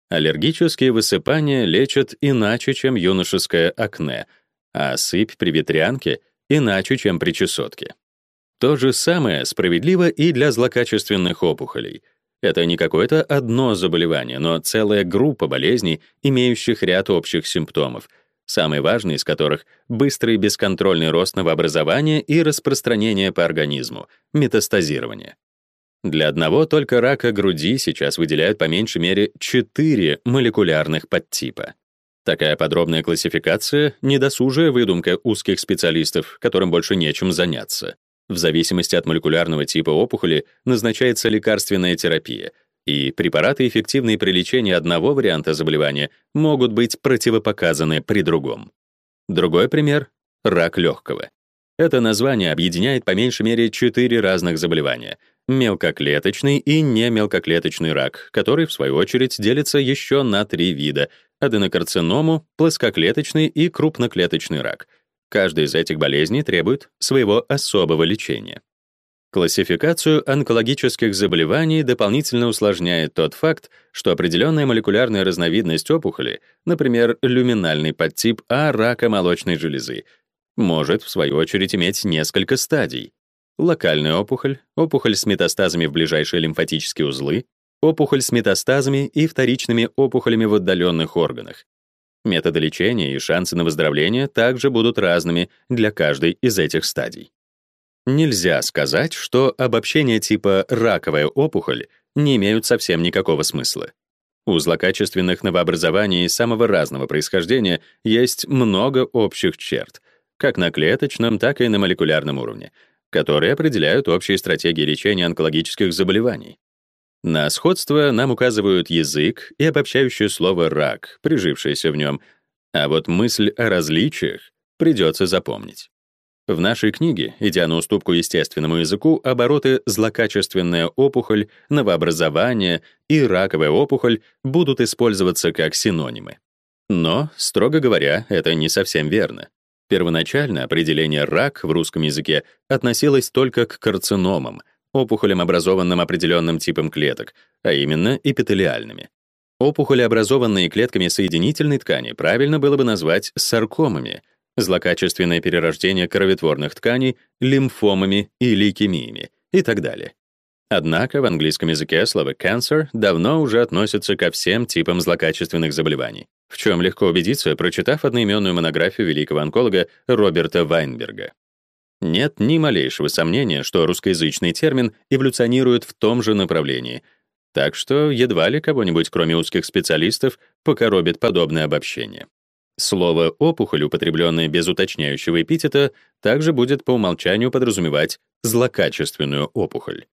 Аллергические высыпания лечат иначе, чем юношеское акне, а сыпь при ветрянке — иначе, чем при чесотке. То же самое справедливо и для злокачественных опухолей. Это не какое-то одно заболевание, но целая группа болезней, имеющих ряд общих симптомов — самый важный из которых — быстрый бесконтрольный рост новообразования и распространение по организму, метастазирование. Для одного только рака груди сейчас выделяют по меньшей мере 4 молекулярных подтипа. Такая подробная классификация — недосужая выдумка узких специалистов, которым больше нечем заняться. В зависимости от молекулярного типа опухоли назначается лекарственная терапия — и препараты, эффективные при лечении одного варианта заболевания, могут быть противопоказаны при другом. Другой пример — рак легкого. Это название объединяет по меньшей мере четыре разных заболевания — мелкоклеточный и немелкоклеточный рак, который, в свою очередь, делится еще на три вида — аденокарциному, плоскоклеточный и крупноклеточный рак. Каждый из этих болезней требует своего особого лечения. Классификацию онкологических заболеваний дополнительно усложняет тот факт, что определенная молекулярная разновидность опухоли, например, люминальный подтип А рака молочной железы, может, в свою очередь, иметь несколько стадий. Локальная опухоль, опухоль с метастазами в ближайшие лимфатические узлы, опухоль с метастазами и вторичными опухолями в отдаленных органах. Методы лечения и шансы на выздоровление также будут разными для каждой из этих стадий. Нельзя сказать, что обобщения типа «раковая опухоль» не имеют совсем никакого смысла. У злокачественных новообразований самого разного происхождения есть много общих черт, как на клеточном, так и на молекулярном уровне, которые определяют общие стратегии лечения онкологических заболеваний. На сходство нам указывают язык и обобщающее слово «рак», прижившееся в нем, А вот мысль о различиях придется запомнить. В нашей книге, идя на уступку естественному языку, обороты «злокачественная опухоль», «новообразование» и «раковая опухоль» будут использоваться как синонимы. Но, строго говоря, это не совсем верно. Первоначально определение «рак» в русском языке относилось только к карциномам, опухолям, образованным определенным типом клеток, а именно эпителиальными. Опухоли, образованные клетками соединительной ткани, правильно было бы назвать саркомами — злокачественное перерождение кроветворных тканей лимфомами и лейкемиями и так далее. Однако в английском языке слово cancer давно уже относится ко всем типам злокачественных заболеваний, в чем легко убедиться, прочитав одноименную монографию великого онколога Роберта Вайнберга. Нет ни малейшего сомнения, что русскоязычный термин эволюционирует в том же направлении, так что едва ли кого-нибудь, кроме узких специалистов, покоробит подобное обобщение. Слово «опухоль», употребленное без уточняющего эпитета, также будет по умолчанию подразумевать злокачественную опухоль.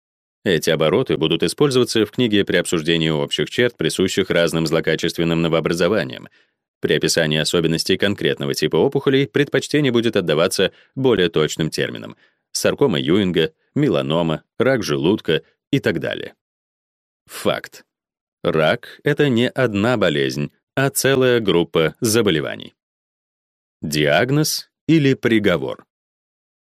Эти обороты будут использоваться в книге при обсуждении общих черт, присущих разным злокачественным новообразованиям. При описании особенностей конкретного типа опухолей предпочтение будет отдаваться более точным терминам — саркома Юинга, меланома, рак желудка и так далее. Факт. Рак — это не одна болезнь, а целая группа заболеваний. Диагноз или приговор.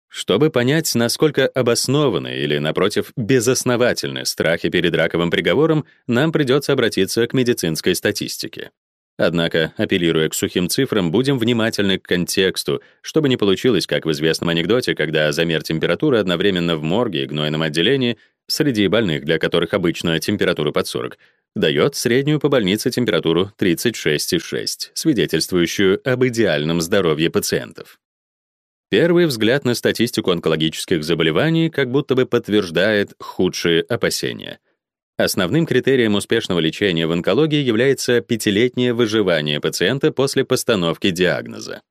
Чтобы понять, насколько обоснованы или, напротив, безосновательны страхи перед раковым приговором, нам придется обратиться к медицинской статистике. Однако, апеллируя к сухим цифрам, будем внимательны к контексту, чтобы не получилось, как в известном анекдоте, когда замер температуры одновременно в морге и гнойном отделении среди больных, для которых обычно температура под 40, дает среднюю по больнице температуру 36,6, свидетельствующую об идеальном здоровье пациентов. Первый взгляд на статистику онкологических заболеваний как будто бы подтверждает худшие опасения. Основным критерием успешного лечения в онкологии является пятилетнее выживание пациента после постановки диагноза.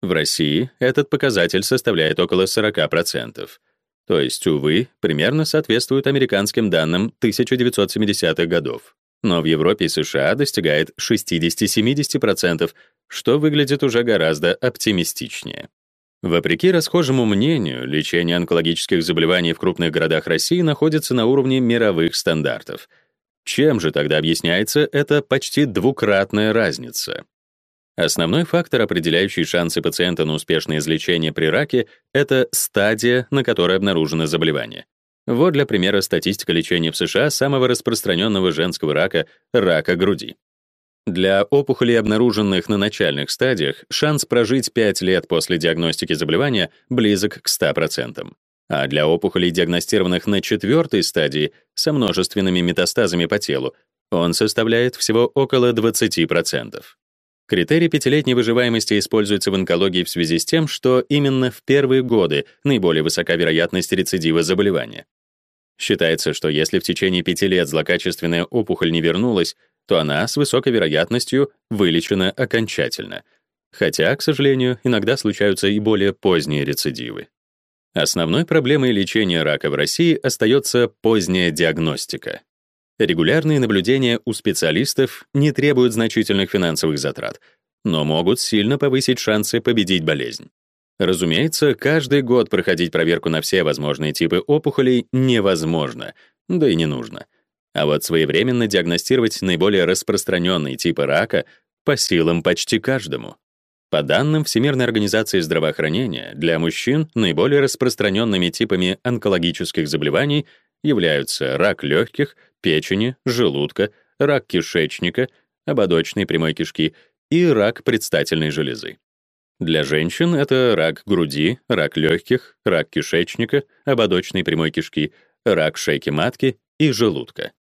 В России этот показатель составляет около 40%, то есть, увы, примерно соответствует американским данным 1970-х годов но в Европе и США достигает 60-70%, что выглядит уже гораздо оптимистичнее. Вопреки расхожему мнению, лечение онкологических заболеваний в крупных городах России находится на уровне мировых стандартов. Чем же тогда объясняется эта почти двукратная разница? Основной фактор, определяющий шансы пациента на успешное излечение при раке, это стадия, на которой обнаружено заболевание. Вот для примера статистика лечения в США самого распространенного женского рака — рака груди. Для опухолей, обнаруженных на начальных стадиях, шанс прожить 5 лет после диагностики заболевания близок к 100%. А для опухолей, диагностированных на четвертой стадии со множественными метастазами по телу, он составляет всего около 20%. Критерий пятилетней выживаемости используется в онкологии в связи с тем, что именно в первые годы наиболее высока вероятность рецидива заболевания. Считается, что если в течение пяти лет злокачественная опухоль не вернулась, то она с высокой вероятностью вылечена окончательно. Хотя, к сожалению, иногда случаются и более поздние рецидивы. Основной проблемой лечения рака в России остается поздняя диагностика. Регулярные наблюдения у специалистов не требуют значительных финансовых затрат, но могут сильно повысить шансы победить болезнь. Разумеется, каждый год проходить проверку на все возможные типы опухолей невозможно, да и не нужно. А вот своевременно диагностировать наиболее распространенные типы рака по силам почти каждому. По данным Всемирной организации здравоохранения, для мужчин наиболее распространенными типами онкологических заболеваний являются рак легких, печени, желудка, рак кишечника, ободочной прямой кишки и рак предстательной железы. Для женщин это рак груди, рак легких, рак кишечника, ободочной прямой кишки, рак шейки матки и желудка.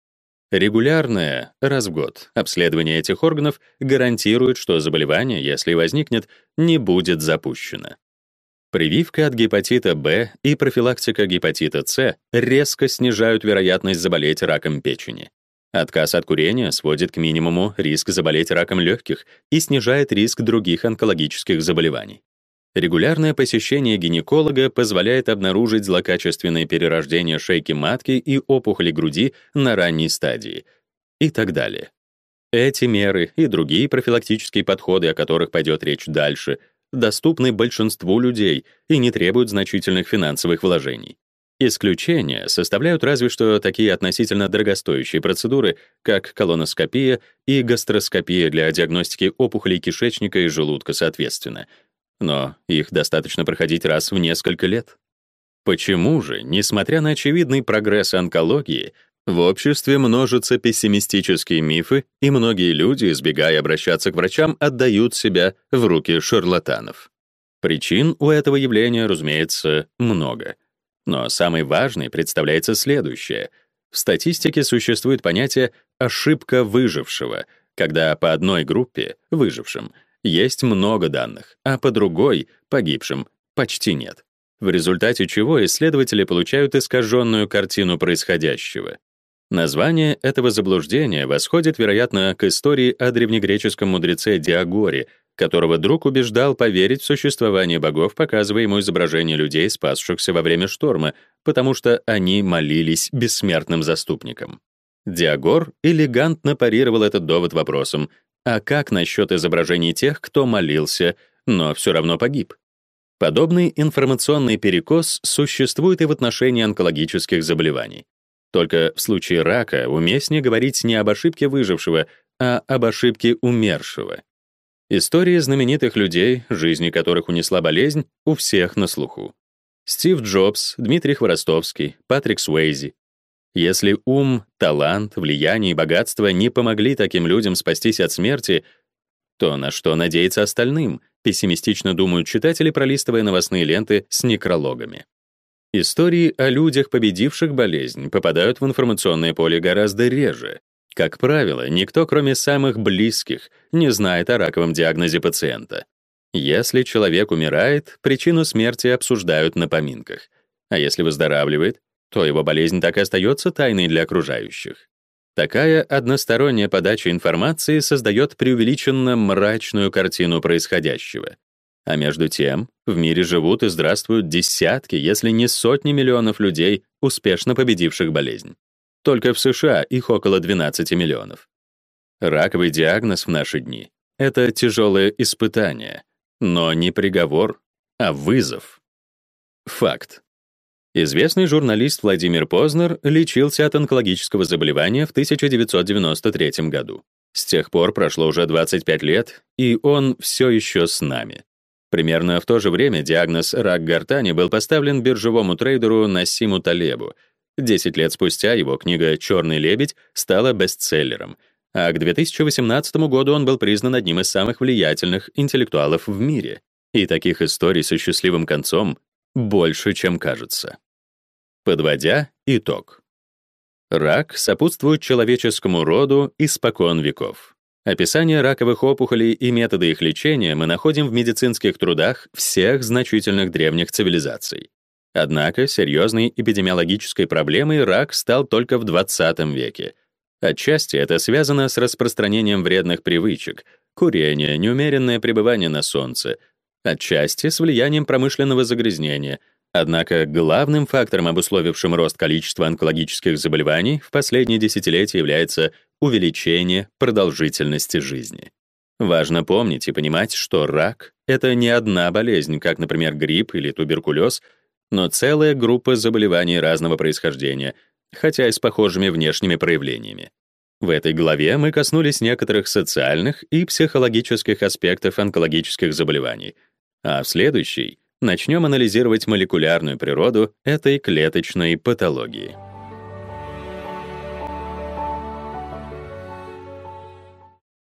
Регулярное, раз в год, обследование этих органов гарантирует, что заболевание, если возникнет, не будет запущено. Прививка от гепатита Б и профилактика гепатита С резко снижают вероятность заболеть раком печени. Отказ от курения сводит к минимуму риск заболеть раком легких и снижает риск других онкологических заболеваний. Регулярное посещение гинеколога позволяет обнаружить злокачественное перерождение шейки матки и опухоли груди на ранней стадии и так далее. Эти меры и другие профилактические подходы, о которых пойдет речь дальше, доступны большинству людей и не требуют значительных финансовых вложений. Исключения составляют разве что такие относительно дорогостоящие процедуры, как колоноскопия и гастроскопия для диагностики опухолей кишечника и желудка соответственно. Но их достаточно проходить раз в несколько лет. Почему же, несмотря на очевидный прогресс онкологии, в обществе множатся пессимистические мифы, и многие люди, избегая обращаться к врачам, отдают себя в руки шарлатанов? Причин у этого явления, разумеется, много — но самой важной представляется следующее. В статистике существует понятие «ошибка выжившего», когда по одной группе, выжившим, есть много данных, а по другой, погибшим, почти нет. В результате чего исследователи получают искаженную картину происходящего. Название этого заблуждения восходит, вероятно, к истории о древнегреческом мудреце Диагоре, которого друг убеждал поверить в существование богов, показывая ему изображение людей, спасшихся во время шторма, потому что они молились бессмертным заступникам. Диагор элегантно парировал этот довод вопросом, а как насчет изображений тех, кто молился, но все равно погиб? Подобный информационный перекос существует и в отношении онкологических заболеваний. Только в случае рака уместнее говорить не об ошибке выжившего, а об ошибке умершего. Истории знаменитых людей, жизни которых унесла болезнь, у всех на слуху. Стив Джобс, Дмитрий Хворостовский, Патрик Суэйзи. Если ум, талант, влияние и богатство не помогли таким людям спастись от смерти, то на что надеяться остальным, пессимистично думают читатели, пролистывая новостные ленты с некрологами. Истории о людях, победивших болезнь, попадают в информационное поле гораздо реже, как правило, никто, кроме самых близких, не знает о раковом диагнозе пациента. Если человек умирает, причину смерти обсуждают на поминках. А если выздоравливает, то его болезнь так и остается тайной для окружающих. Такая односторонняя подача информации создает преувеличенно мрачную картину происходящего. А между тем, в мире живут и здравствуют десятки, если не сотни миллионов людей, успешно победивших болезнь. Только в США их около 12 миллионов. Раковый диагноз в наши дни — это тяжелое испытание, но не приговор, а вызов. Факт. Известный журналист Владимир Познер лечился от онкологического заболевания в 1993 году. С тех пор прошло уже 25 лет, и он все еще с нами. Примерно в то же время диагноз рак гортани был поставлен биржевому трейдеру Насиму Талебу, Десять лет спустя его книга «Черный лебедь» стала бестселлером, а к 2018 году он был признан одним из самых влиятельных интеллектуалов в мире. И таких историй со счастливым концом больше, чем кажется. Подводя итог. Рак сопутствует человеческому роду испокон веков. Описание раковых опухолей и методы их лечения мы находим в медицинских трудах всех значительных древних цивилизаций. Однако серьезной эпидемиологической проблемой рак стал только в 20 веке. Отчасти это связано с распространением вредных привычек, курение, неумеренное пребывание на солнце, отчасти с влиянием промышленного загрязнения. Однако главным фактором, обусловившим рост количества онкологических заболеваний в последние десятилетия является увеличение продолжительности жизни. Важно помнить и понимать, что рак — это не одна болезнь, как, например, грипп или туберкулез — но целая группа заболеваний разного происхождения, хотя и с похожими внешними проявлениями. В этой главе мы коснулись некоторых социальных и психологических аспектов онкологических заболеваний, а в следующей начнем анализировать молекулярную природу этой клеточной патологии.